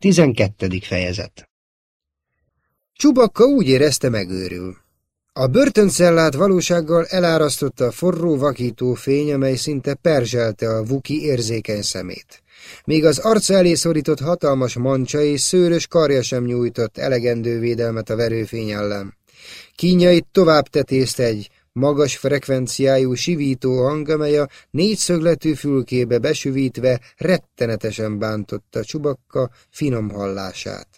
Tizenkettedik fejezet Csubakka úgy érezte megőrül. A börtöncellát valósággal elárasztotta a forró vakító fény, amely szinte perzselte a vuki érzékeny szemét. Még az arca elé szorított hatalmas mancsa és szőrös karja sem nyújtott elegendő védelmet a verőfény ellen. Kínjait tovább tetézte egy magas frekvenciájú sivító hang, amely a négyszögletű fülkébe besüvítve rettenetesen bántotta csubakka finom hallását.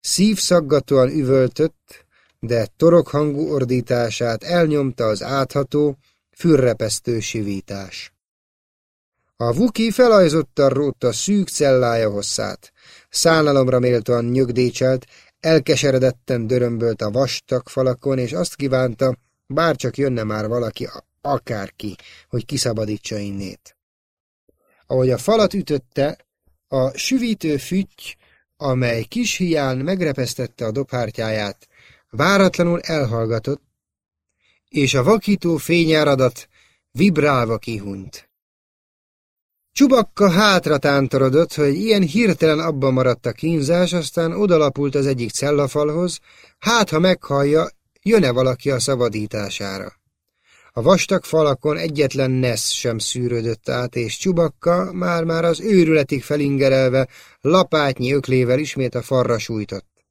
Szívszaggatóan üvöltött, de torokhangú ordítását elnyomta az átható, fürrepesztő sivítás. A vuki felajzotta rótta szűk cellája hosszát. Szánalomra méltóan nyögdécselt, elkeseredetten dörömbölt a vastag falakon, és azt kívánta, bárcsak jönne már valaki, akárki, hogy kiszabadítsa innét. Ahogy a falat ütötte, a süvítő fütty, amely kis hián megrepesztette a dobhártyáját, váratlanul elhallgatott, és a vakító fényáradat vibrálva kihunyt. Csubakka hátra tántorodott, hogy ilyen hirtelen abban maradt a kínzás, aztán odalapult az egyik cellafalhoz, hát ha meghallja, jön-e valaki a szabadítására. A vastag falakon egyetlen nesz sem szűrődött át, és Csubakka már-már az őrületig felingerelve, lapátnyi öklével ismét a falra sújtott.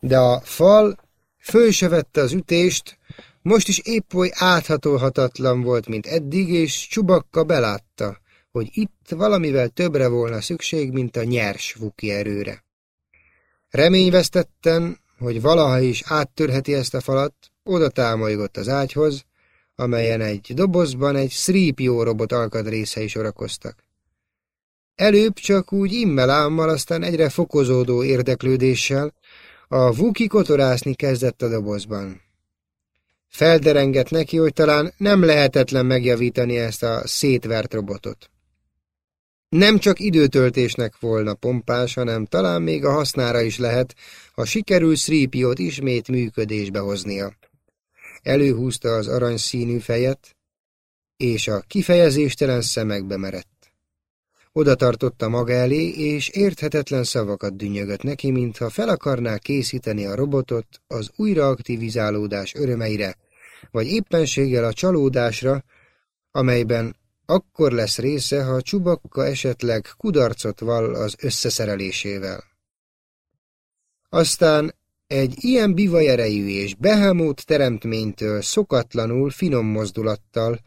De a fal föl se vette az ütést, most is épp oly áthatolhatatlan volt, mint eddig, és Csubakka belátta, hogy itt valamivel többre volna szükség, mint a nyers vuki erőre. Reményvesztetten, hogy valaha is áttörheti ezt a falat, oda támolygott az ágyhoz, amelyen egy dobozban egy Sripió robot alkatrészei sorakoztak. Előbb csak úgy immelámmal, aztán egyre fokozódó érdeklődéssel a Vuki kotorászni kezdett a dobozban. Felderengett neki, hogy talán nem lehetetlen megjavítani ezt a szétvert robotot. Nem csak időtöltésnek volna pompás, hanem talán még a hasznára is lehet, ha sikerül Sripiót ismét működésbe hoznia. Előhúzta az aranyszínű fejet, és a kifejezéstelen szemekbe merett. Oda tartotta maga elé, és érthetetlen szavakat dünnyögött neki, mintha fel akarná készíteni a robotot az újraaktivizálódás örömeire, vagy éppenséggel a csalódásra, amelyben akkor lesz része, ha Csubakka esetleg kudarcot vall az összeszerelésével. Aztán egy ilyen bivajerejű és behámót teremtménytől szokatlanul finom mozdulattal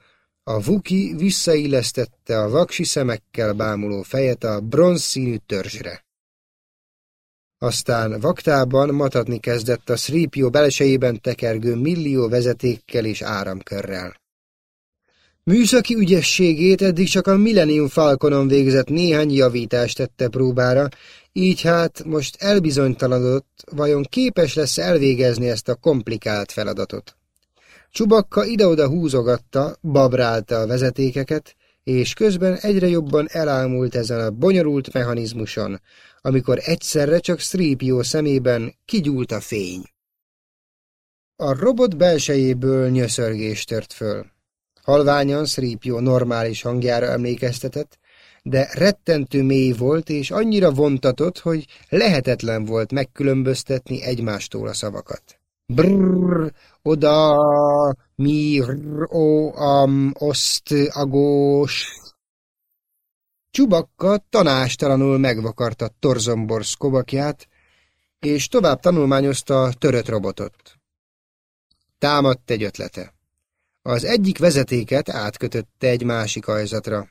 a Vuki visszaillesztette a vaksi szemekkel bámuló fejet a bronzszínű törzsre. Aztán vaktában matatni kezdett a Sripio belsejében tekergő millió vezetékkel és áramkörrel. Műszaki ügyességét eddig csak a Millennium Falconon végzett néhány javítást tette próbára, így hát most elbizonytalanodott, vajon képes lesz elvégezni ezt a komplikált feladatot. Csubakka ide-oda húzogatta, babrálta a vezetékeket, és közben egyre jobban elámult ezen a bonyolult mechanizmuson, amikor egyszerre csak Stripio szemében kigyúlt a fény. A robot belsejéből nyöszörgés tört föl. Halványan Sripio normális hangjára emlékeztetett, de rettentő mély volt, és annyira vontatott, hogy lehetetlen volt megkülönböztetni egymástól a szavakat. Brrr, oda, mi, rr, o, am, oszt, agós. Csubakka tanástalanul megvakarta Torzomborsz kovakját, és tovább tanulmányozta a törött robotot. Támadt egy ötlete. Az egyik vezetéket átkötötte egy másik ajzatra.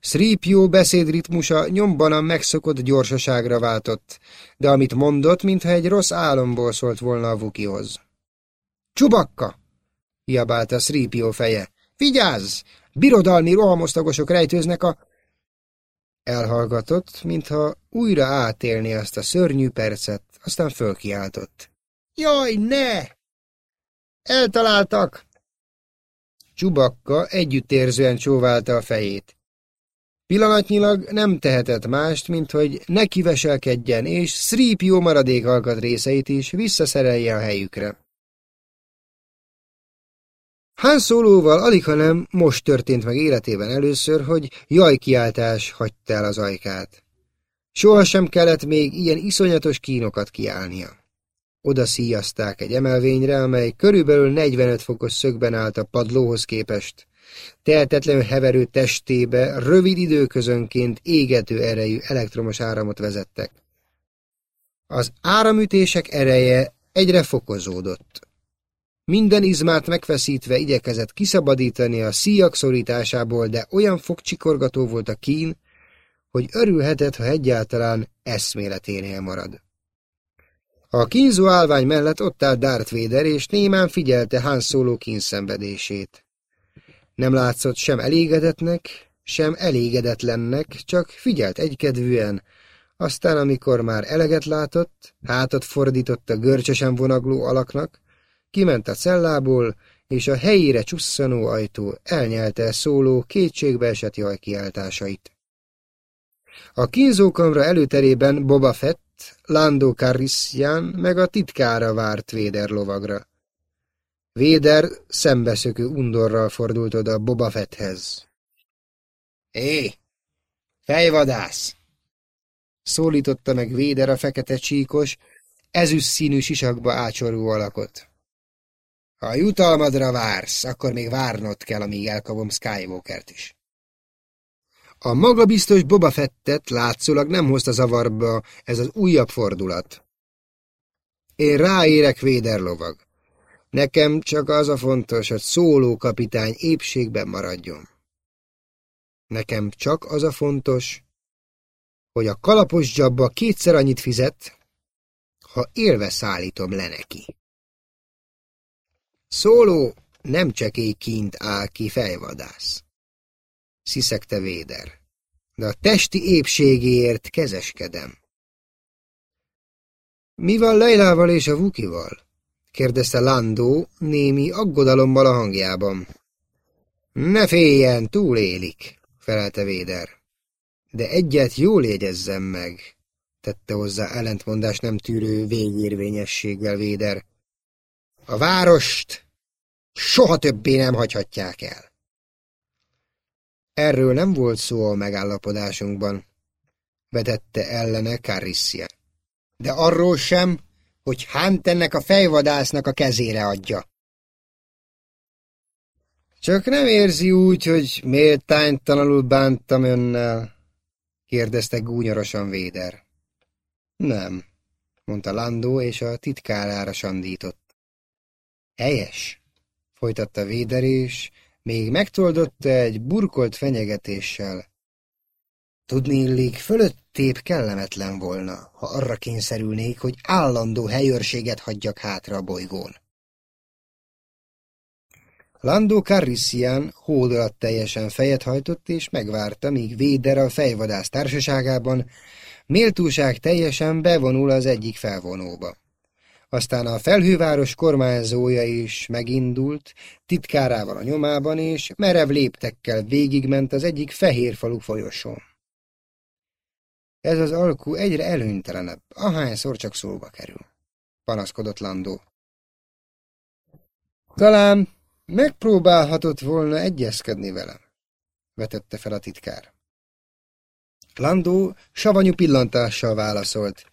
Sripio beszédritmusa nyomban a megszokott gyorsaságra váltott, de amit mondott, mintha egy rossz álomból szólt volna a Vukihoz. Csubakka! hiabálta Sripio feje. Vigyázz! Birodalmi rohamosztagosok rejtőznek a... Elhallgatott, mintha újra átélni azt a szörnyű percet, aztán fölkiáltott. Jaj, ne! Eltaláltak! Csubakka együttérzően csóválta a fejét. Pillanatnyilag nem tehetett mást, mint hogy ne kiveselkedjen, és Sripio maradék részeit is visszaszerelje a helyükre. Han Szólóval alig, nem most történt meg életében először, hogy jajkiáltás hagyta el az ajkát. Sohasem kellett még ilyen iszonyatos kínokat kiállnia. Oda szíjazták egy emelvényre, amely körülbelül 45 fokos szögben állt a padlóhoz képest. Tehetetlenül heverő testébe rövid időközönként égető erejű elektromos áramot vezettek. Az áramütések ereje egyre fokozódott. Minden izmát megfeszítve igyekezett kiszabadítani a szíjak szorításából, de olyan fogcsikorgató volt a kín, hogy örülhetett, ha egyáltalán eszméleténél marad. A kínzó állvány mellett ott állt Darth Vader, és némán figyelte Han Solo kínszenvedését. Nem látszott sem elégedetnek, sem elégedetlennek, csak figyelt egykedvűen, aztán, amikor már eleget látott, hátat fordított a görcsösen vonagló alaknak, kiment a cellából, és a helyére csusszanó ajtó elnyelte szóló kétségbeesett jajkiáltásait. A kínzókamra előterében Boba Fett, Lando Calrissian meg a titkára várt Véder lovagra. Véder szembeszökő undorral fordult oda Boba Fetthez. Hé, fejvadász! Szólította meg Véder a fekete csíkos, ezüst színű sisakba ácsorú alakot. Ha a jutalmadra vársz, akkor még várnod kell, amíg elkapom Skywalkert is. A magabiztos Boba Fettet látszólag nem hozta zavarba ez az újabb fordulat. Én ráérek véderlovag. Nekem csak az a fontos, hogy szóló kapitány épségben maradjon. Nekem csak az a fontos, hogy a kalapos dzsabba kétszer annyit fizet, ha élve szállítom le neki. Szóló nem csekély kint áll ki fejvadász sziszegte Véder. De a testi épségéért kezeskedem. Mi van Leilával és a Vukival? kérdezte Landó némi aggodalommal a hangjában. Ne féljen, túlélik, felelte Véder. De egyet jól jegyezzem meg, tette hozzá ellentmondás nem tűrő végérvényességgel Véder. A várost soha többé nem hagyhatják el. Erről nem volt szó a megállapodásunkban, vetette ellene Carissia. De arról sem, hogy Hunt ennek a fejvadásznak a kezére adja. Csak nem érzi úgy, hogy méltánytalanul bántam önnel? kérdezte gúnyorosan Véder. Nem, mondta Landó, és a titkárára sandított. Helyes, folytatta Véder, és még megtoldotta egy burkolt fenyegetéssel. Tudni illik, fölöttép kellemetlen volna, ha arra kényszerülnék, hogy állandó helyőrséget hagyjak hátra a bolygón. Landó Carrissian hódolat teljesen fejet hajtott, és megvárta, míg Véder a fejvadász társaságában méltóság teljesen bevonul az egyik felvonóba. Aztán a felhőváros kormányzója is megindult, titkárával a nyomában, és merev léptekkel végigment az egyik fehér falu folyosón. Ez az alkú egyre előnytelenebb, ahányszor csak szóba kerül, panaszkodott Landó. Talán megpróbálhatott volna egyezkedni velem, vetette fel a titkár. Landó savanyú pillantással válaszolt.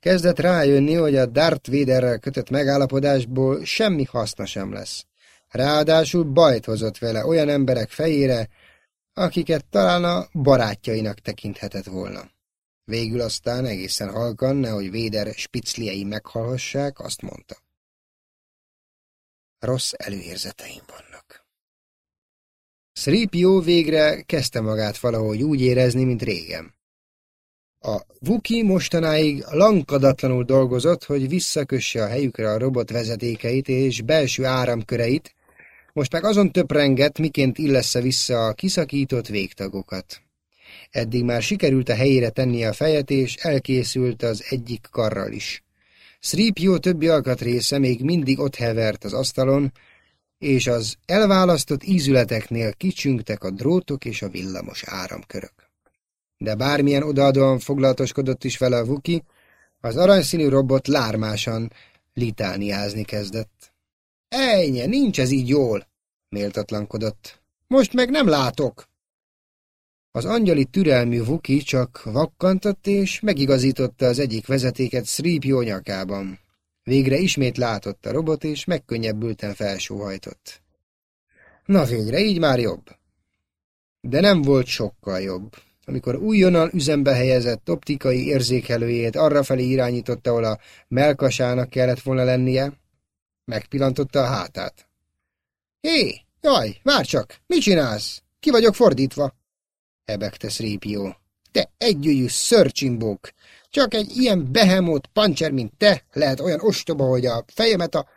Kezdett rájönni, hogy a Darth Vaderrel kötött megállapodásból semmi haszna sem lesz. Ráadásul bajt hozott vele olyan emberek fejére, akiket talán a barátjainak tekinthetett volna. Végül aztán egészen halkan, nehogy Véder spicliei meghalhassák, azt mondta. Rossz előérzeteim vannak. Sripio végre kezdte magát valahogy úgy érezni, mint régen. A Vuki mostanáig lankadatlanul dolgozott, hogy visszakösse a helyükre a robot vezetékeit és belső áramköreit, most meg azon töprengett, miként illesse vissza a kiszakított végtagokat. Eddig már sikerült a helyére tenni a fejet, és elkészült az egyik karral is. jó többi alkatrésze még mindig ott hevert az asztalon, és az elválasztott ízületeknél kicsüngtek a drótok és a villamos áramkörök de bármilyen odaadóan foglalatoskodott is vele a Vuki, az aranyszínű robot lármásan litániázni kezdett. Ejnye, nincs ez így jól, méltatlankodott. Most meg nem látok. Az angyali türelmű Vuki csak vakkantott és megigazította az egyik vezetéket Sripio nyakában. Végre ismét látott a robot, és megkönnyebbülten felsóhajtott. Na végre, így már jobb. De nem volt sokkal jobb. Amikor újonnan üzembe helyezett optikai érzékelőjét arrafelé irányította, ahol a melkasának kellett volna lennie, megpillantotta a hátát. Hé, jaj, vár csak, mit csinálsz? Ki vagyok fordítva? hebegte Szrépió. Te együgyű szörcsimbók! Csak egy ilyen behemót pancser, mint te, lehet olyan ostoba, hogy a fejemet a...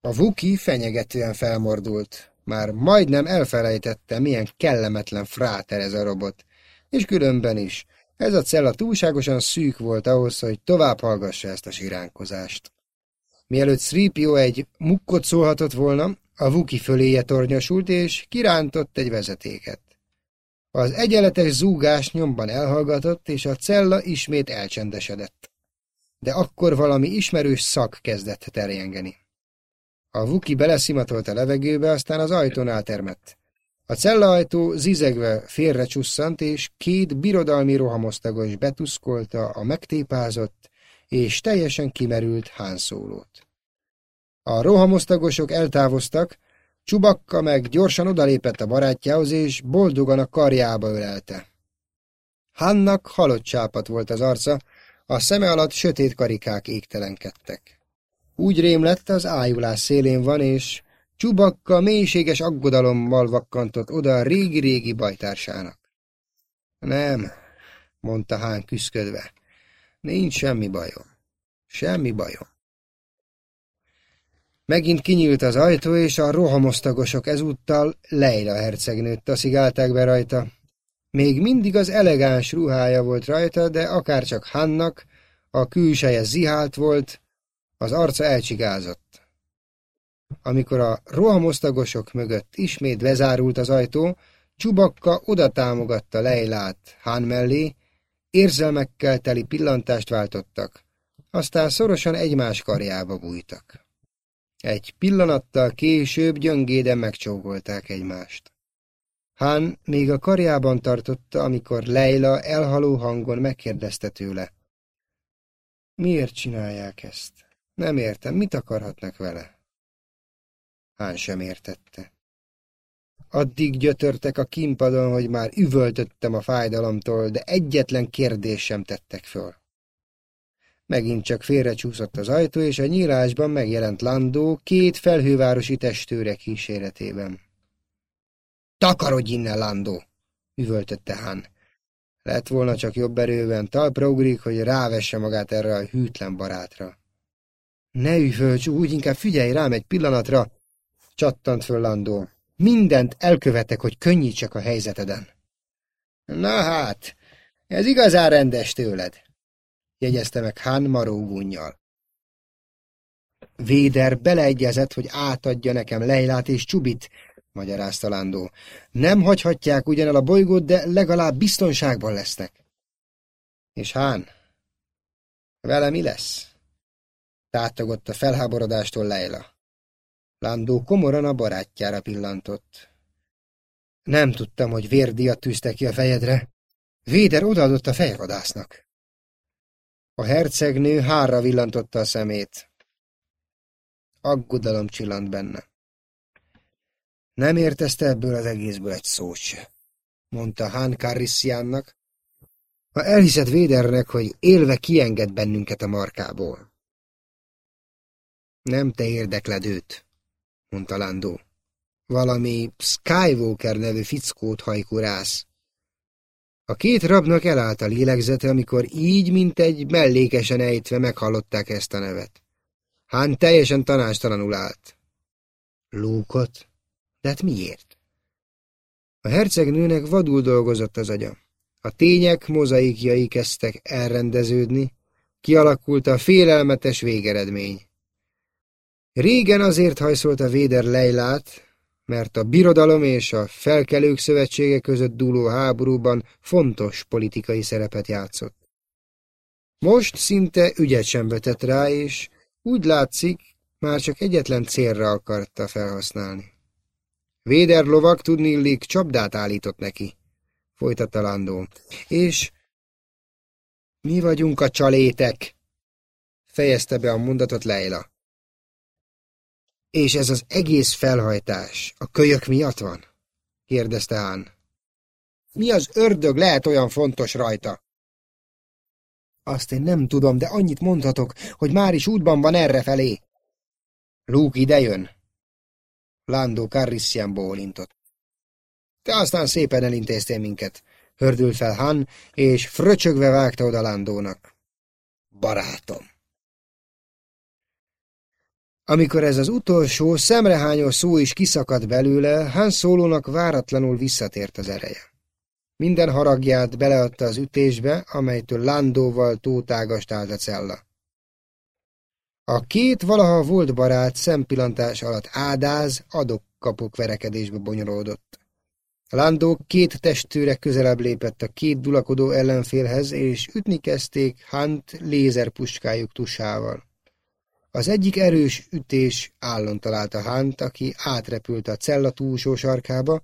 A Vuki fenyegetően felmordult. Már majdnem elfelejtette, milyen kellemetlen fráter ez a robot. És különben is. Ez a cella túlságosan szűk volt ahhoz, hogy tovább hallgassa ezt a siránkozást. Mielőtt Sripio egy mukkot szólhatott volna, a Vuki föléje tornyosult, és kirántott egy vezetéket. Az egyenletes zúgás nyomban elhallgatott, és a cella ismét elcsendesedett. De akkor valami ismerős szak kezdett terjengeni. A Vuki beleszimatolt a levegőbe, aztán az ajtónál termett. A cellaajtó zizegve félre és két birodalmi rohamosztagos betuszkolta a megtépázott és teljesen kimerült hánszólót. A rohamosztagosok eltávoztak, Csubakka meg gyorsan odalépett a barátjához, és boldogan a karjába ölelte. Hannak halott csápat volt az arca, a szeme alatt sötét karikák égtelenkedtek. Úgy rém lett, az ájulás szélén van, és Csubakka mélységes aggodalommal vakkantott oda a régi-régi bajtársának. Nem, mondta Hán küszködve, nincs semmi bajom. Semmi bajom. Megint kinyílt az ajtó, és a rohamosztagosok ezúttal Leila hercegnőt taszigálták be rajta. Még mindig az elegáns ruhája volt rajta, de akárcsak Hannak, a külseje zihált volt, az arca elcsigázott. Amikor a rohamosztagosok mögött ismét bezárult az ajtó, Csubakka oda támogatta Leilát Han mellé, érzelmekkel teli pillantást váltottak, aztán szorosan egymás karjába bújtak. Egy pillanattal később gyöngéden megcsókolták egymást. Hán még a karjában tartotta, amikor Leila elhaló hangon megkérdezte tőle. Miért csinálják ezt? Nem értem, mit akarhatnak vele? Hán sem értette. Addig gyötörtek a kimpadon, hogy már üvöltöttem a fájdalomtól, de egyetlen kérdés sem tettek föl. Megint csak félrecsúszott az ajtó, és a nyílásban megjelent Landó két felhővárosi testőre kíséretében. Takarodj innen, Landó! üvöltötte Han. Lett volna csak jobb erőben talpra ugrik, hogy rávesse magát erre a hűtlen barátra. Ne üvölts úgy, inkább figyelj rám egy pillanatra, csattant föl Landó. Mindent elkövetek, hogy könnyítsek a helyzeteden. Na hát, ez igazán rendes tőled jegyezte meg Hán marógunnyal. Véder beleegyezett, hogy átadja nekem Leilát és Csubit, magyarázta Lándó. Nem hagyhatják ugyanel a bolygót, de legalább biztonságban lesznek. És Hán, vele mi lesz? Tátogott a felháborodástól Leila. Lándó komoran a barátjára pillantott. Nem tudtam, hogy vérdiat tűzte ki a fejedre. Véder odaadott a fejvadásznak. A hercegnő hárra villantotta a szemét. Aggodalom csillant benne. Nem értezte ebből az egészből egy szót se, mondta Hán Carrissiannak. Ha elhiszed Védernek, hogy élve kienged bennünket a markából. Nem te érdekled őt, mondta Landó. Valami Skywalker nevű fickót hajkurász. A két rabnak elállt a lélegzete, amikor így, mint egy mellékesen ejtve meghallották ezt a nevet. Hán teljesen tanástalanul állt. Lúkot? De hát miért? A hercegnőnek vadul dolgozott az agya. A tények mozaikjai kezdtek elrendeződni, kialakult a félelmetes végeredmény. Régen azért hajszolta Véder Leilát, mert a birodalom és a felkelők szövetsége között dúló háborúban fontos politikai szerepet játszott. Most szinte ügyet sem vetett rá, és úgy látszik, már csak egyetlen célra akarta felhasználni. Véder lovak tudni illik csapdát állított neki. folytatta Landó. És mi vagyunk a csalétek, fejezte be a mondatot Leila. És ez az egész felhajtás a kölyök miatt van? kérdezte Hán. Mi az ördög lehet olyan fontos rajta? Azt én nem tudom, de annyit mondhatok, hogy már is útban van errefelé. Luke idejön. Lando Carrissian bólintott. Te aztán szépen elintéztél minket, hördült fel Han, és fröcsögve vágta oda Landónak. Barátom! Amikor ez az utolsó, szemrehányó szó is kiszakadt belőle, Han szólónak váratlanul visszatért az ereje. Minden haragját beleadta az ütésbe, amelytől Landóval tótágast állt a cella. A két valaha volt barát szempillantás alatt ádáz, adok-kapok verekedésbe bonyolódott. Landó két testőre közelebb lépett a két dulakodó ellenfélhez, és ütni kezdték Hunt lézerpuskájuk tusával. Az egyik erős ütés állon találta Hunt, aki átrepült a cella túlsó sarkába,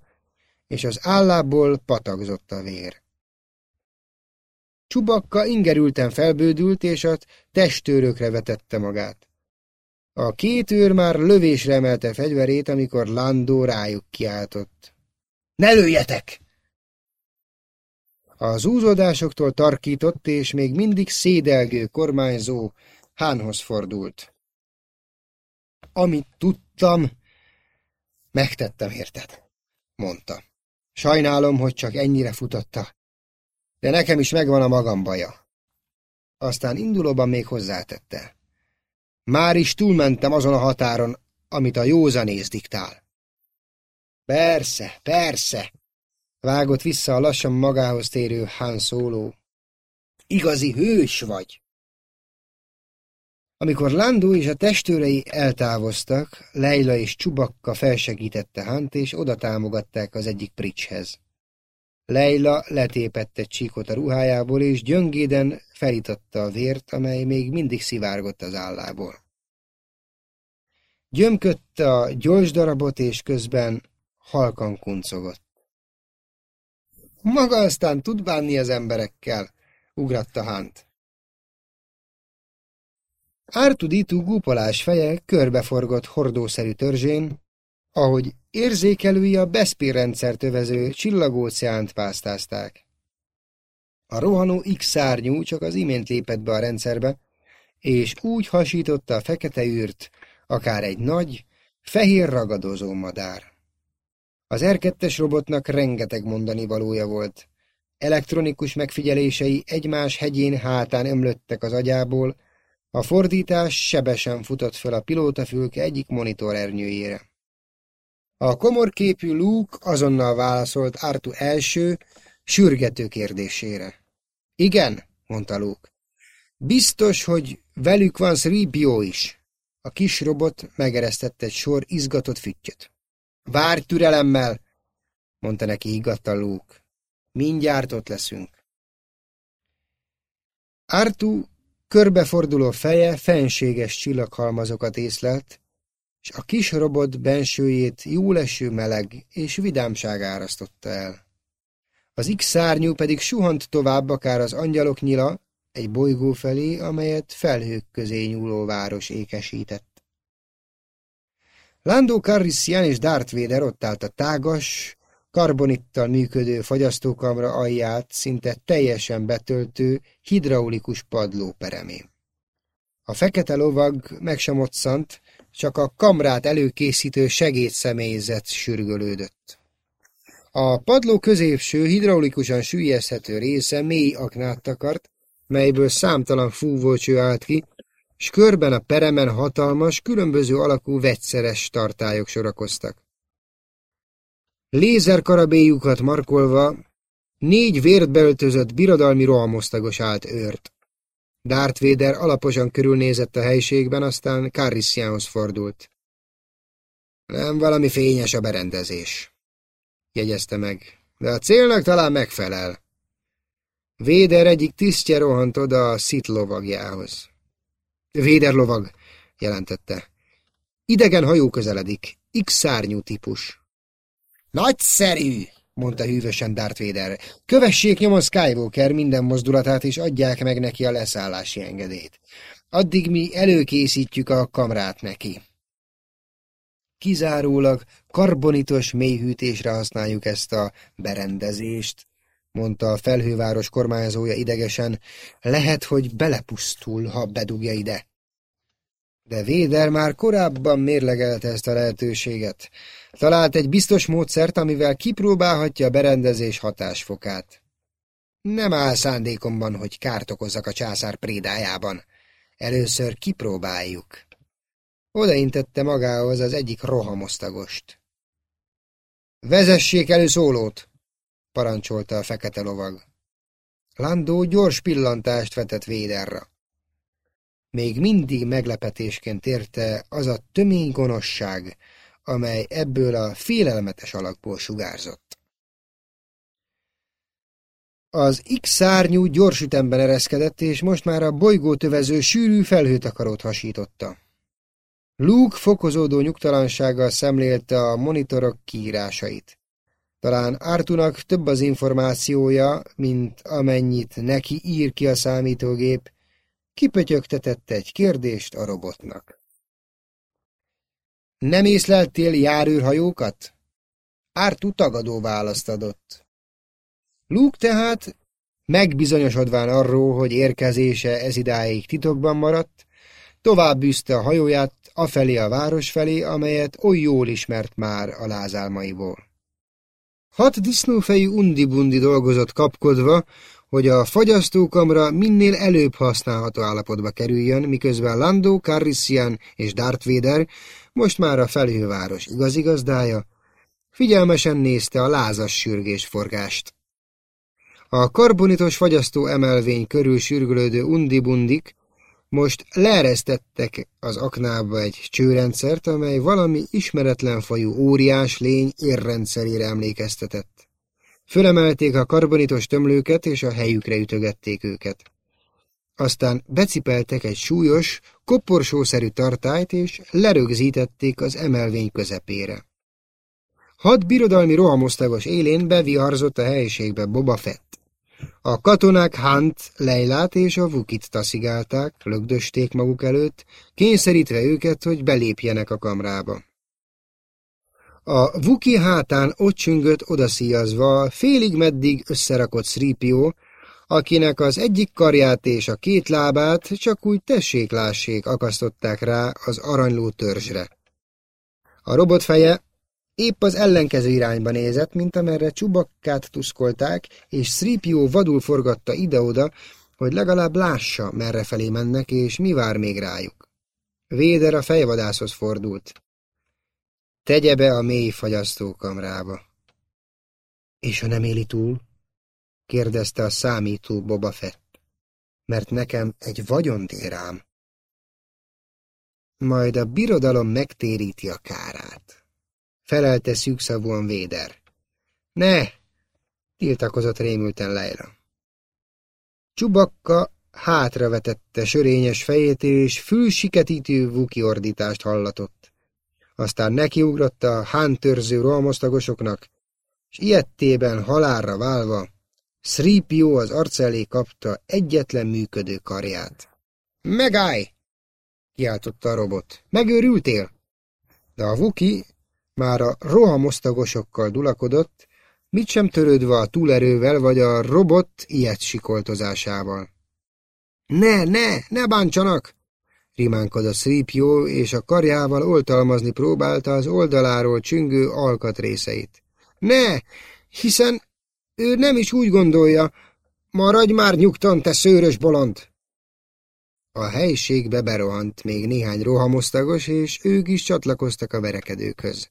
és az állából patagzott a vér. Csubakka ingerülten felbődült, és a testőrökre vetette magát. A két őr már lövésre emelte fegyverét, amikor Landó rájuk kiáltott. Ne lőjetek! Az úzódásoktól tarkított és még mindig szédelgő kormányzó Hánhoz fordult. Amit tudtam, megtettem érted, mondta. Sajnálom, hogy csak ennyire futotta, de nekem is megvan a magam baja. Aztán indulóban még hozzátette. Már is túlmentem azon a határon, amit a józanész diktál. Persze, persze, vágott vissza a lassan magához térő Han szóló. Igazi hős vagy. Amikor Landó és a testőrei eltávoztak, Leila és Csubakka felsegítette Hunt, és oda támogatták az egyik pricshez. Leila letépette csíkot a ruhájából, és gyöngéden felította a vért, amely még mindig szivárgott az állából. Gyömködte a gyors darabot, és közben halkan kuncogott. Maga aztán tud bánni az emberekkel, ugratta Hunt. Ártudítú gúpolás feje körbeforgott hordószerű törzsén, ahogy érzékelői a Beszpér rendszert övező csillagóceánt pásztázták. A rohanó X-szárnyú csak az imént lépett be a rendszerbe, és úgy hasította a fekete űrt, akár egy nagy, fehér ragadozó madár. Az R2-es robotnak rengeteg mondani valója volt. Elektronikus megfigyelései egymás hegyén hátán ömlöttek az agyából, a fordítás sebesen futott fel a pilótafülke egyik monitorernyőjére. A komorképű Luke azonnal válaszolt Artu első, sürgető kérdésére. Igen, mondta Luke. Biztos, hogy velük van Sribio is. A kis robot megeresztette egy sor izgatott füttyöt. Várj türelemmel, mondta neki higgadta Luke. Mindjárt ott leszünk. Artu Körbeforduló feje fenséges csillaghalmazokat észlelt, és a kis robot bensőjét jóleső meleg és vidámság árasztotta el. Az X-szárnyú pedig suhant tovább akár az angyalok nyila egy bolygó felé, amelyet felhők közé nyúló város ékesített. Lando Carrissian és Darth Vader ott állt a tágas, karbonittal működő fagyasztókamra alját szinte teljesen betöltő, hidraulikus padló peremén. A fekete lovag meg sem otszant, csak a kamrát előkészítő segédszemélyzet sürgölődött. A padló középső, hidraulikusan sűjjezhető része mély aknát takart, melyből számtalan fúvócső állt ki, s körben a peremen hatalmas, különböző alakú vegyszeres tartályok sorakoztak. Lézerkarabélyukat markolva négy vért beöltözött birodalmi rohamosztagos állt őrt. Darth Vader alaposan körülnézett a helységben, aztán Carrissianhoz fordult. Nem valami fényes a berendezés, jegyezte meg, de a célnak talán megfelel. Véder egyik tisztje rohant oda a szit lovagjához. Véder lovag, jelentette. Idegen hajó közeledik, X-szárnyú típus. Nagyszerű, mondta hűvösen Darth Vader. Kövessék nyomon Skywalker minden mozdulatát, és adják meg neki a leszállási engedélyt. Addig mi előkészítjük a kamrát neki. Kizárólag karbonitos mélyhűtésre használjuk ezt a berendezést, mondta a felhőváros kormányzója idegesen. Lehet, hogy belepusztul, ha bedugja ide. De Véder már korábban mérlegelte ezt a lehetőséget. Talált egy biztos módszert, amivel kipróbálhatja a berendezés hatásfokát. Nem áll szándékomban, hogy kárt okozzak a császár prédájában. Először kipróbáljuk. Odaintette magához az egyik rohamosztagost. Vezessék elő szólót! parancsolta a fekete lovag. Landó gyors pillantást vetett Véderra. Még mindig meglepetésként érte az a tömény gonoszság, amely ebből a félelmetes alakból sugárzott. Az X-szárnyú gyors ütemben ereszkedett, és most már a bolygót övező sűrű felhőtakarót hasította. Luke fokozódó nyugtalansággal szemlélte a monitorok kiírásait. Talán Artunak több az információja, mint amennyit neki ír ki a számítógép, kipötyögtetett egy kérdést a robotnak. Nem észleltél járőrhajókat? Ártú tagadó választ adott. Luke tehát, megbizonyosodván arról, hogy érkezése ez idáig titokban maradt, tovább bűzte a hajóját afelé a város felé, amelyet oly jól ismert már a lázálmaiból. Hat disznófejű undibundi dolgozott kapkodva, hogy a fagyasztókamra minél előbb használható állapotba kerüljön, miközben Lando, Carrissian és Darth Vader, most már a felhőváros igazigazdája, figyelmesen nézte a lázas sürgésforgást. A karbonitos fagyasztó emelvény körül sürgölődő undibundik most leeresztettek az aknába egy csőrendszert, amely valami ismeretlen fajú óriás lény érrendszerére emlékeztetett. Fölemelték a karbonitos tömlőket, és a helyükre ütögették őket. Aztán becipeltek egy súlyos, koporsószerű tartályt, és lerögzítették az emelvény közepére. Hat birodalmi rohamosztagos élén beviharzott a helyiségbe Boba Fett. A katonák Hunt, Leilát és a Vukit taszigálták, lögdösték maguk előtt, kényszerítve őket, hogy belépjenek a kamrába. A Vuki hátán ott csüngött odaszíjazva, félig meddig összerakott Sripió, akinek az egyik karját és a két lábát csak úgy tessék-lássék akasztották rá az aranyló törzsre. A robot feje épp az ellenkező irányba nézett, mint amerre csubakkát tuszkolták, és Sripió vadul forgatta ide-oda, hogy legalább lássa, merre felé mennek, és mi vár még rájuk. Véder a fejvadászhoz fordult. Tegye be a mély fagyasztókamrába. És ha nem éli túl? Kérdezte a számító Boba Fett. Mert nekem egy vagyont ér rám. Majd a birodalom megtéríti a kárát. Felelte szűkszavúan Véder. Ne! tiltakozott rémülten Leila. Csubakka hátravetette sörényes fejét, és fülsiketítő vuki ordítást hallatott. Aztán nekiugrott a hántörző rohamosztagosoknak, és ilyettében halálra válva, Sripio az arc elé kapta egyetlen működő karját. Megállj! kiáltotta a robot. Megőrültél? De a Vuki már a rohamosztagosokkal dulakodott, mit sem törődve a túlerővel vagy a robot ilyet sikoltozásával. Ne, ne, ne bántsanak! rimánkodott Szrípjó, és a karjával oltalmazni próbálta az oldaláról csüngő alkatrészeit. Ne, hiszen ő nem is úgy gondolja, maradj már nyugton, te szőrös bolond! A helyiségbe berohant még néhány rohamosztagos, és ők is csatlakoztak a verekedőkhöz.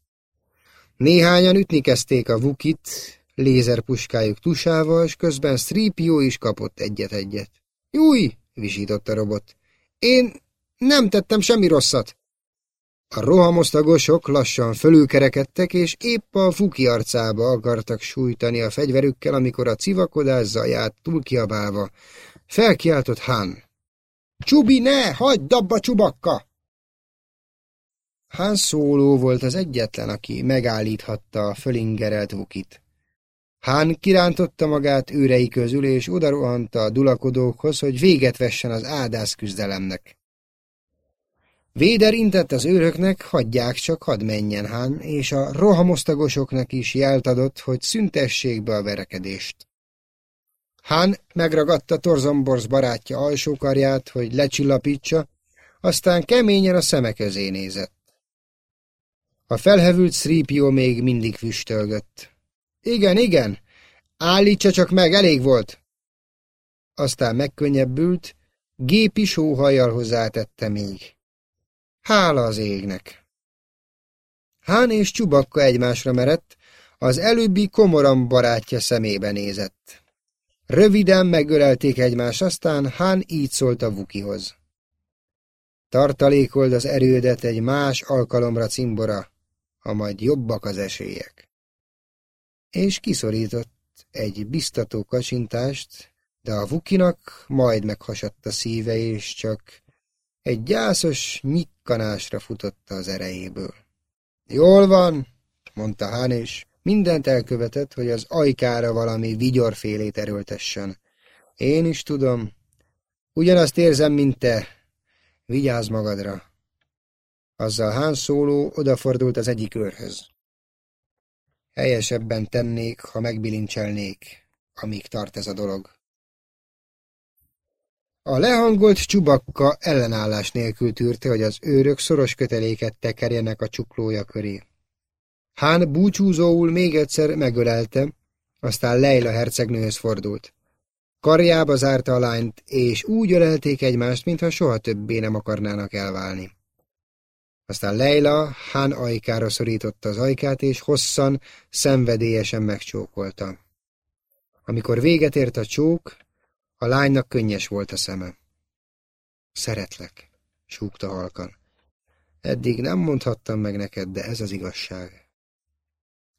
Néhányan ütni kezdték a vukit, lézerpuskájuk tusával, és közben Stripio is kapott egyet-egyet. Júj, visított a robot. Én nem tettem semmi rosszat. A rohamosztagosok lassan fölülkerekedtek, és épp a fuki arcába akartak sújtani a fegyverükkel, amikor a civakodás zaját túlkiabálva felkiáltott Han. Csubi, ne! Hagyd abba, csubakka! Han Solo volt az egyetlen, aki megállíthatta a fölingerelt Vukit. Hán kirántotta magát őrei közül, és odarohant a dulakodókhoz, hogy véget vessen az áldász küzdelemnek. Véder intett az őröknek, hagyják csak, hadd menjen Hán, és a rohamosztagosoknak is jelt adott, hogy szüntessék be a verekedést. Hán megragadta Torzomborz barátja alsó karját, hogy lecsillapítsa, aztán keményen a szeme közé nézett. A felhevült Szrípió még mindig füstölgött. Igen, igen, állítsa csak meg, elég volt. Aztán megkönnyebbült, gépi sóhajjal hozzátette még. Hála az égnek! Hán és Csubakka egymásra merett, az előbbi komoram barátja szemébe nézett. Röviden megölelték egymást, aztán Hán így szólt a Vukihoz. Tartalékold az erődet egy más alkalomra cimbora, ha majd jobbak az esélyek. És kiszorított egy biztató kacsintást, de a Vukinak majd meghasadt a szíve, és csak egy gyászos nyikkanásra futotta az erejéből. Jól van, mondta Hán, mindent elkövetett, hogy az ajkára valami vigyorfélét erőltessen. Én is tudom. Ugyanazt érzem, mint te. Vigyázz magadra. Azzal Hán szóló odafordult az egyik őrhöz. Helyesebben tennék, ha megbilincselnék, amíg tart ez a dolog. A lehangolt csubakka ellenállás nélkül tűrte, hogy az őrök szoros köteléket tekerjenek a csuklója köré. Hán búcsúzóul még egyszer megölelte, aztán Leila hercegnőhöz fordult. Karjába zárta a lányt, és úgy ölelték egymást, mintha soha többé nem akarnának elválni. Aztán Leila Hán ajkára szorította az ajkát, és hosszan, szenvedélyesen megcsókolta. Amikor véget ért a csók, a lánynak könnyes volt a szeme. Szeretlek, súgta halkan. Eddig nem mondhattam meg neked, de ez az igazság.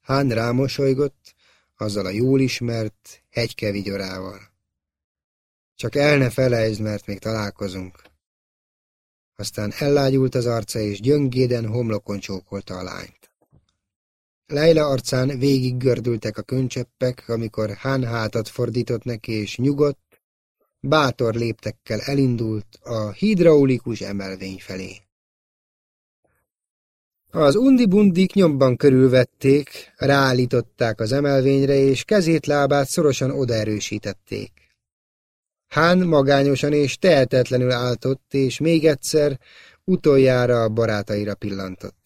Hán rámosolygott, azzal a jól ismert hegykevigyorával. Csak el ne felejtsd, mert még találkozunk. Aztán ellágyult az arca, és gyöngéden homlokon csókolta a lányt. Leila arcán végig gördültek a köncseppek, amikor Hán hátat fordított neki, és nyugodt, bátor léptekkel elindult a hidraulikus emelvény felé. Az undibundik nyomban körülvették, ráállították az emelvényre, és kezét-lábát szorosan odaerősítették. Hán magányosan és tehetetlenül álltott, és még egyszer utoljára a barátaira pillantott.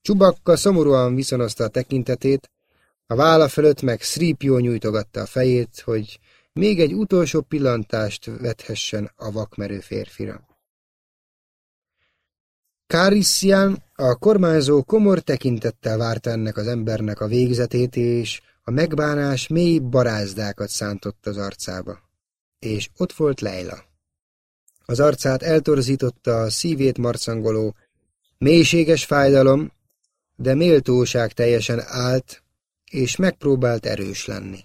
Csubakka szomorúan viszonozta a tekintetét, a válla fölött meg Sripio nyújtogatta a fejét, hogy még egy utolsó pillantást vethessen a vakmerő férfira. Kárissian, a kormányzó komor tekintettel várta ennek az embernek a végzetét, és a megbánás mély barázdákat szántott az arcába. És ott volt Leila. Az arcát eltorzította a szívét marcangoló, mélységes fájdalom, de méltóság teljesen állt, és megpróbált erős lenni.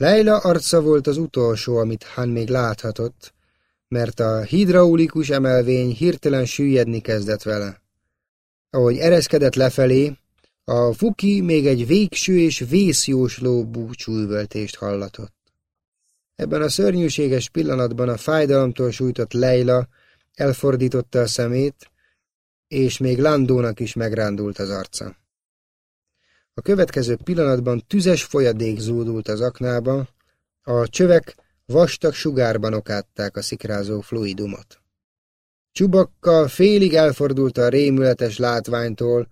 Leila arca volt az utolsó, amit Han még láthatott, mert a hidraulikus emelvény hirtelen süllyedni kezdett vele. Ahogy ereszkedett lefelé, a Fuki még egy végső és vészjósló búcsúüvöltést hallatott. Ebben a szörnyűséges pillanatban a fájdalomtól sújtott Leila elfordította a szemét, és még Landónak is megrándult az arca. A következő pillanatban tüzes folyadék zúdult az aknába, a csövek vastag sugárban okátták a szikrázó fluidumot. Csubakkal félig elfordult a rémületes látványtól,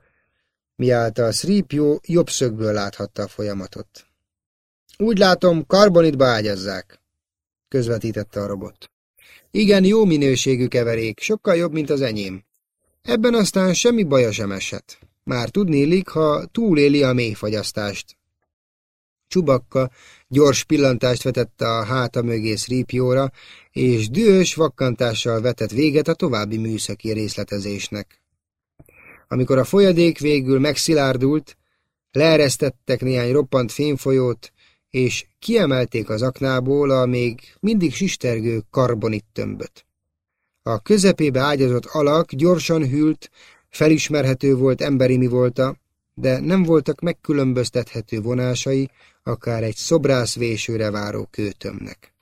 miáltal Sripio jobb szögből láthatta a folyamatot. Úgy látom, karbonitba ágyazzák, közvetítette a robot. Igen, jó minőségű keverék, sokkal jobb, mint az enyém. Ebben aztán semmi baja sem esett. Már tudnélik, ha túléli a mélyfagyasztást. Csubakka gyors pillantást vetett a háta mögé Szrípióra, és dühös vakkantással vetett véget a további műszaki részletezésnek. Amikor a folyadék végül megszilárdult, leeresztettek néhány roppant fémfolyót, és kiemelték az aknából a még mindig sistergő karbonit tömböt. A közepébe ágyazott alak gyorsan hűlt, Felismerhető volt emberi mi volta, de nem voltak megkülönböztethető vonásai, akár egy szobrászvésőre váró kőtömnek.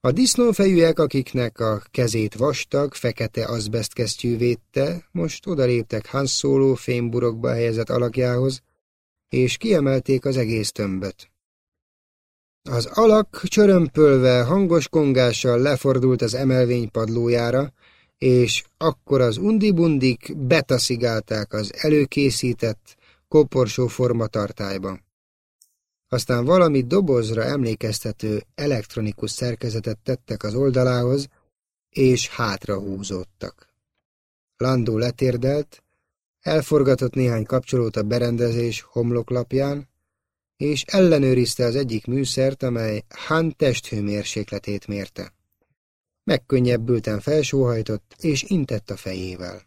A disznófejűek, akiknek a kezét vastag, fekete azbesztkesztyű védte, most odaléptek Hans Solo fémburokba helyezett alakjához, és kiemelték az egész tömböt. Az alak csörömpölve hangos kongással lefordult az emelvény padlójára, és akkor az undibundik betaszigálták az előkészített, koporsó formatartályba. Aztán valami dobozra emlékeztető elektronikus szerkezetet tettek az oldalához, és hátra húzódtak. Landó letérdelt, elforgatott néhány kapcsolót a berendezés homloklapján, és ellenőrizte az egyik műszert, amely Han testhőmérsékletét mérte. Megkönnyebbülten felsóhajtott, és intett a fejével.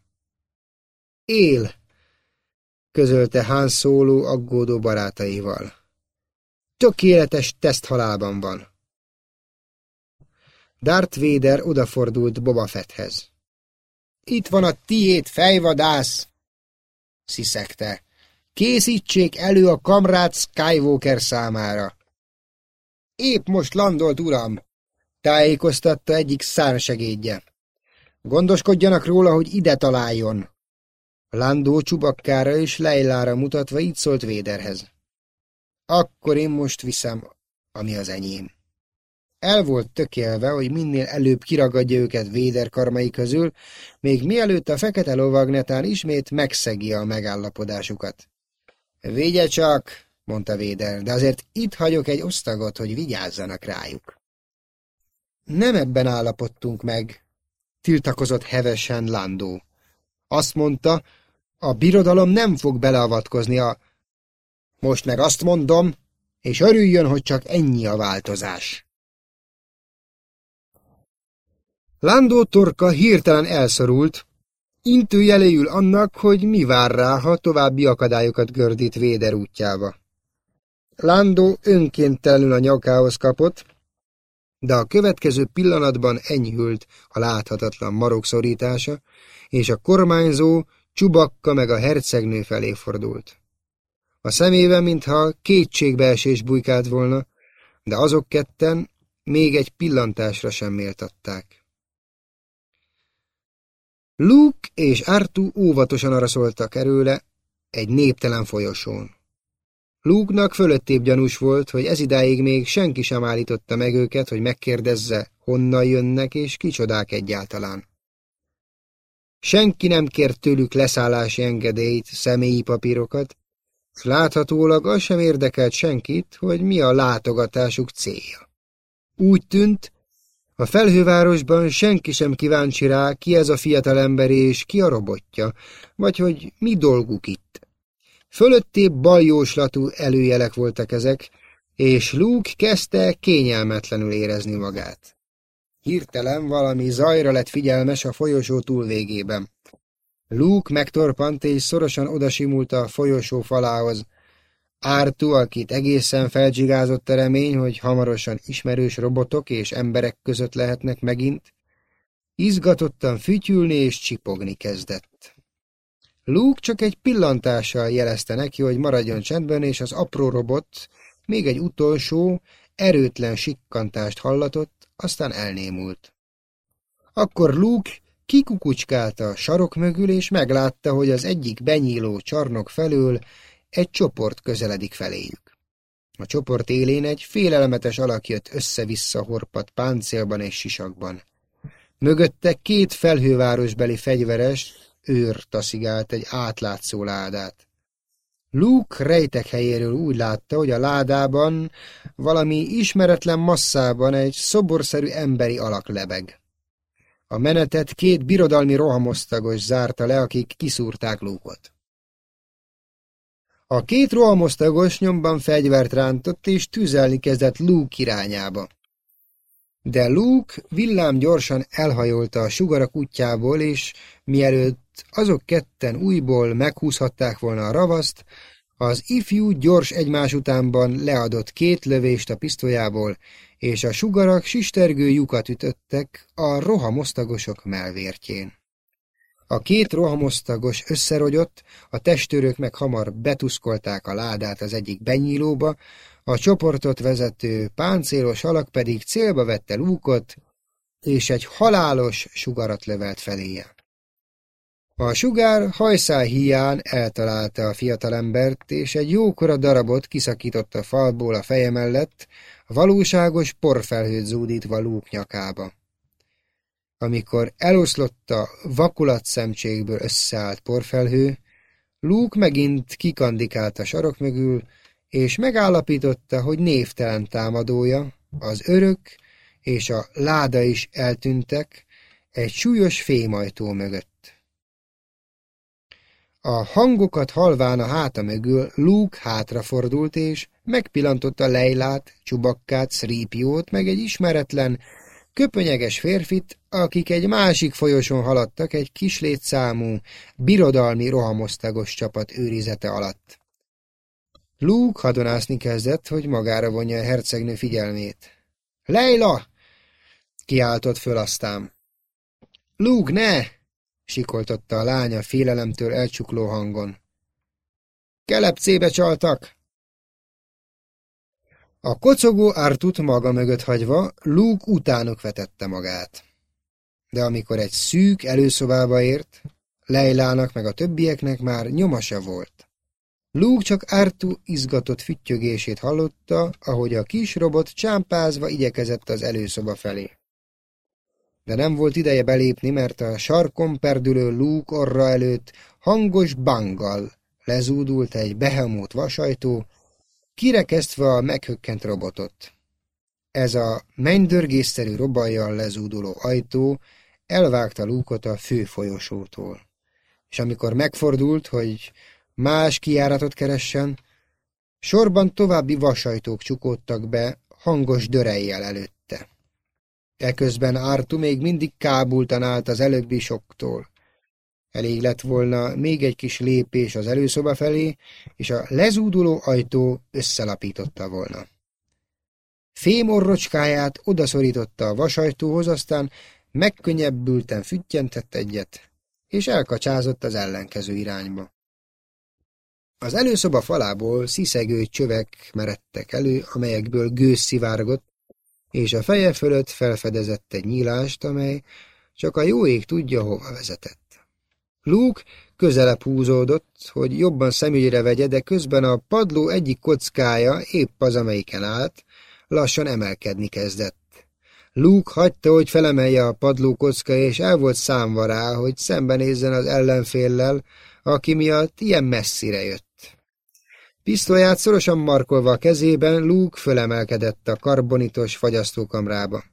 Él! közölte Han szóló aggódó barátaival. Tökéletes teszthalálban van. Darth Vader odafordult Boba Fetthez. Itt van a tiét, fejvadász! sziszegte. Készítsék elő a kamrát Skywalker számára. Épp most landolt, uram, tájékoztatta egyik szárnsegédje. Gondoskodjanak róla, hogy ide találjon. Landó csubakkára és Leilára mutatva így szólt Véderhez. Akkor én most viszem, ami az enyém. El volt tökélve, hogy minél előbb kiragadja őket Véder karmai közül, még mielőtt a fekete lovagnetán ismét megszegi a megállapodásukat. Vigye csak, mondta Véder, de azért itt hagyok egy osztagot, hogy vigyázzanak rájuk. Nem ebben állapodtunk meg, tiltakozott hevesen Landó. Azt mondta, a birodalom nem fog beleavatkozni a... Most meg azt mondom, és örüljön, hogy csak ennyi a változás. Landó torka hirtelen elszorult, intőjeléül annak, hogy mi vár rá, ha további akadályokat gördít Véder útjába. Landó önkéntelenül a nyakához kapott, de a következő pillanatban enyhült a láthatatlan marok szorítása, és a kormányzó csubakka meg a hercegnő felé fordult. A szemébe, mintha kétségbeesés bujkált volna, de azok ketten még egy pillantásra sem méltatták. Luke és Artu óvatosan araszoltak erőle egy néptelen folyosón. Luke-nak fölöttébb gyanús volt, hogy ez idáig még senki sem állította meg őket, hogy megkérdezze, honnan jönnek és kicsodák egyáltalán. Senki nem kért tőlük leszállási engedélyt, személyi papírokat, s láthatólag az sem érdekelt senkit, hogy mi a látogatásuk célja. Úgy tűnt, a felhővárosban senki sem kíváncsi rá, ki ez a fiatalember és ki a robotja, vagy hogy mi dolguk itt. Fölöttébb baljóslatú előjelek voltak ezek, és Luke kezdte kényelmetlenül érezni magát. Hirtelen valami zajra lett figyelmes a folyosó túlvégében. Luke megtorpant és szorosan odasimult a folyosó falához. Ártu, akit egészen felcsigázott a remény, hogy hamarosan ismerős robotok és emberek között lehetnek megint, izgatottan fütyülni és csipogni kezdett. Luke csak egy pillantással jelezte neki, hogy maradjon csendben, és az apró robot még egy utolsó, erőtlen sikkantást hallatott, aztán elnémult. Akkor Luke kikukucskálta a sarok mögül, és meglátta, hogy az egyik benyíló csarnok felől egy csoport közeledik feléjük. A csoport élén egy félelmetes alak jött össze-vissza horpat páncélban és sisakban. Mögötte két felhővárosbeli fegyveres, őr taszigált egy átlátszó ládát. Luke rejtek helyéről úgy látta, hogy a ládában valami ismeretlen masszában egy szoborszerű emberi alak lebeg. A menetet két birodalmi rohamosztagos zárta le, akik kiszúrták Luke-ot. A két rohamosztagos nyomban fegyvert rántott, és tüzelni kezdett Luke irányába. De Luke villám gyorsan elhajolta a sugarak útjából, és mielőtt azok ketten újból meghúzhatták volna a ravaszt, az ifjú gyors egymás utánban leadott két lövést a pisztolyából, és a sugarak sistergő lyukat ütöttek a rohamosztagosok melvértjén. A két rohamosztagos összerogyott, a testőrök meg hamar betuszkolták a ládát az egyik benyílóba, a csoportot vezető páncélos alak pedig célba vette lúkot, és egy halálos sugarat levelt feléje. A sugár hajszál hián eltalálta a fiatalembert, és egy jókora darabot kiszakított a falból a feje mellett, valóságos porfelhőt zúdítva lúk nyakába. Amikor eloszlott a vakulatszemcségből összeállt porfelhő, Luke megint kikandikált a sarok mögül, és megállapította, hogy névtelen támadója, az örök és a láda is eltűntek egy súlyos fémajtó mögött. A hangokat halván a háta mögül Luke hátrafordult, és megpillantotta Leilát, Csubakkát, Szrípiót, meg egy ismeretlen, köpönyeges férfit, akik egy másik folyoson haladtak egy kis létszámú, birodalmi rohamosztagos csapat őrizete alatt. Luke hadonászni kezdett, hogy magára vonja a hercegnő figyelmét. – Leila! – kiáltott föl aztán. – Luke, ne! – sikoltotta a lánya félelemtől elcsukló hangon. – Kelepcébe csaltak! A kocogó Artut maga mögött hagyva, Luke utánok vetette magát. De amikor egy szűk előszobába ért, Leilának meg a többieknek már nyomasa volt. Luke csak Artu izgatott füttyögését hallotta, ahogy a kis robot csámpázva igyekezett az előszoba felé. De nem volt ideje belépni, mert a sarkon perdülő Luke orra előtt hangos banggal lezúdult egy behemót vasajtó, kirekesztve a meghökkent robotot. Ez a mennydörgésszerű robajjal lezúduló ajtó elvágta Lúkot a fő folyosótól, és amikor megfordult, hogy más kiáratot keressen, sorban további vasajtók csukódtak be hangos dörejjel előtte. Eközben Artu még mindig kábultan állt az előbbi soktól. Elég lett volna még egy kis lépés az előszoba felé, és a lezúduló ajtó összelapította volna. Fémorrocskáját odaszorította a vasajtóhoz, aztán megkönnyebbülten füttyentett egyet, és elkacsázott az ellenkező irányba. Az előszoba falából sziszegő csövek meredtek elő, amelyekből gőz szivárgott, és a feje fölött felfedezett egy nyílást, amely csak a jó ég tudja, hova vezetett. Luke közelebb húzódott, hogy jobban szemügyre vegye, de közben a padló egyik kockája, épp az, amelyiken állt, lassan emelkedni kezdett. Luke hagyta, hogy felemelje a padló kocka, és el volt számva rá, hogy szembenézzen az ellenféllel, aki miatt ilyen messzire jött. Pisztolyát szorosan markolva a kezében, Luke fölemelkedett a karbonitos fagyasztókamrába.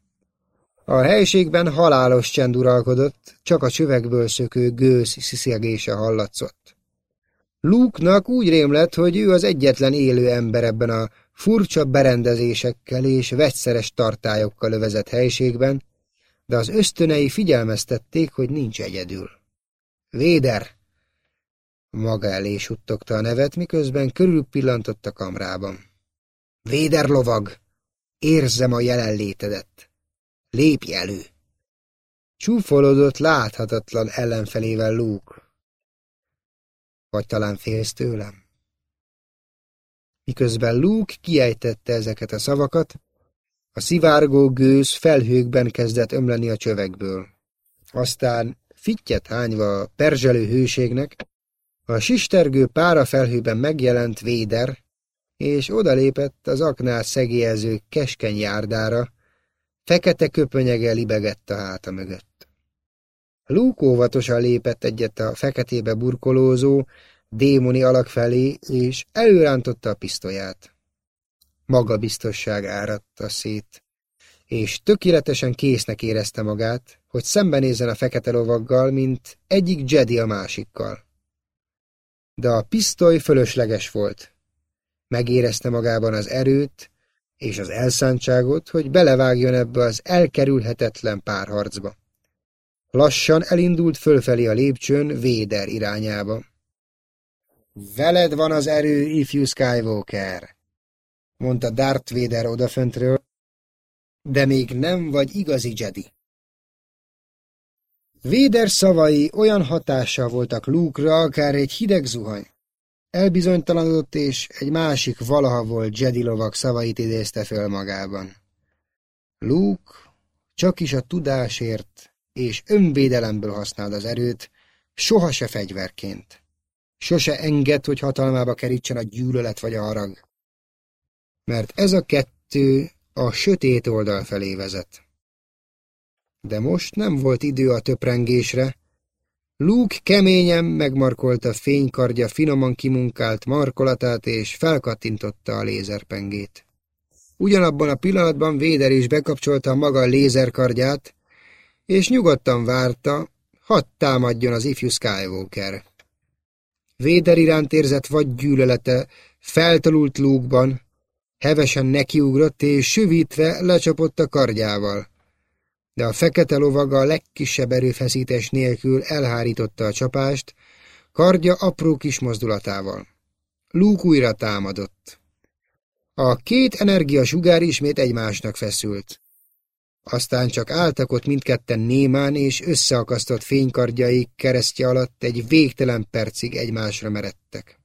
A helységben halálos csend uralkodott, csak a csövekből szökő gőz sziszegése hallatszott. Luke-nak úgy rémlett, hogy ő az egyetlen élő ember ebben a furcsa berendezésekkel és vegyszeres tartályokkal övezett helységben, de az ösztönei figyelmeztették, hogy nincs egyedül. Véder! Maga elé suttogta a nevet, miközben körülpillantott a kamrában. Véder lovag! Érzem a jelenlétedet! Lépj elő! Csúfolódott láthatatlan ellenfelével Luke. Vagy talán félsz tőlem? Miközben Luke kiejtette ezeket a szavakat, a szivárgó gőz felhőkben kezdett ömleni a csövekből. Aztán fittyet hányva a perzselő hőségnek, a sistergő párafelhőben megjelent Véder, és odalépett az aknál szegélyező keskeny járdára, Fekete köpönyege libegett a háta mögött. Luke óvatosan lépett egyet a feketébe burkolózó, démoni alak felé, és előrántotta a pisztolyát. Magabiztosság áradta szét, és tökéletesen késznek érezte magát, hogy szembenézzen a fekete lovaggal, mint egyik Jedi a másikkal. De a pisztoly fölösleges volt. Megérezte magában az erőt, és az elszántságot, hogy belevágjon ebbe az elkerülhetetlen párharcba. Lassan elindult fölfelé a lépcsőn Véder irányába. Veled van az erő, ifjú Skywalker, mondta Darth Vader odaföntről, de még nem vagy igazi Jedi. Véder szavai olyan hatással voltak Luke-ra, akár egy hideg zuhany. Elbizonytalanodott, és egy másik valaha volt Jedi lovak szavait idézte föl magában. Luke csak is a tudásért és önvédelemből használd az erőt, soha se fegyverként. Sose enged, hogy hatalmába kerítsen a gyűlölet vagy a harag. Mert ez a kettő a sötét oldal felé vezet. De most nem volt idő a töprengésre. Luke keményen megmarkolta fénykardja finoman kimunkált markolatát, és felkattintotta a lézerpengét. Ugyanabban a pillanatban Véder is bekapcsolta a maga lézerkardját, és nyugodtan várta, hadd támadjon az ifjú Skywalker. Véder iránt érzett vagy gyűlölete feltalult lúgban, hevesen nekiugrott és süvítve lecsapott a kardjával. De a fekete lovaga a legkisebb erőfeszítés nélkül elhárította a csapást, kardja apró kis mozdulatával. Lúk újra támadott. A két energiasugár ismét egymásnak feszült. Aztán csak álltak ott mindketten némán, és összeakasztott fénykardjaik keresztje alatt egy végtelen percig egymásra meredtek.